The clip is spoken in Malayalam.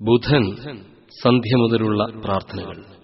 ബുധൻ സന്ധ്യ മുതലുള്ള പ്രാർത്ഥനകൾ.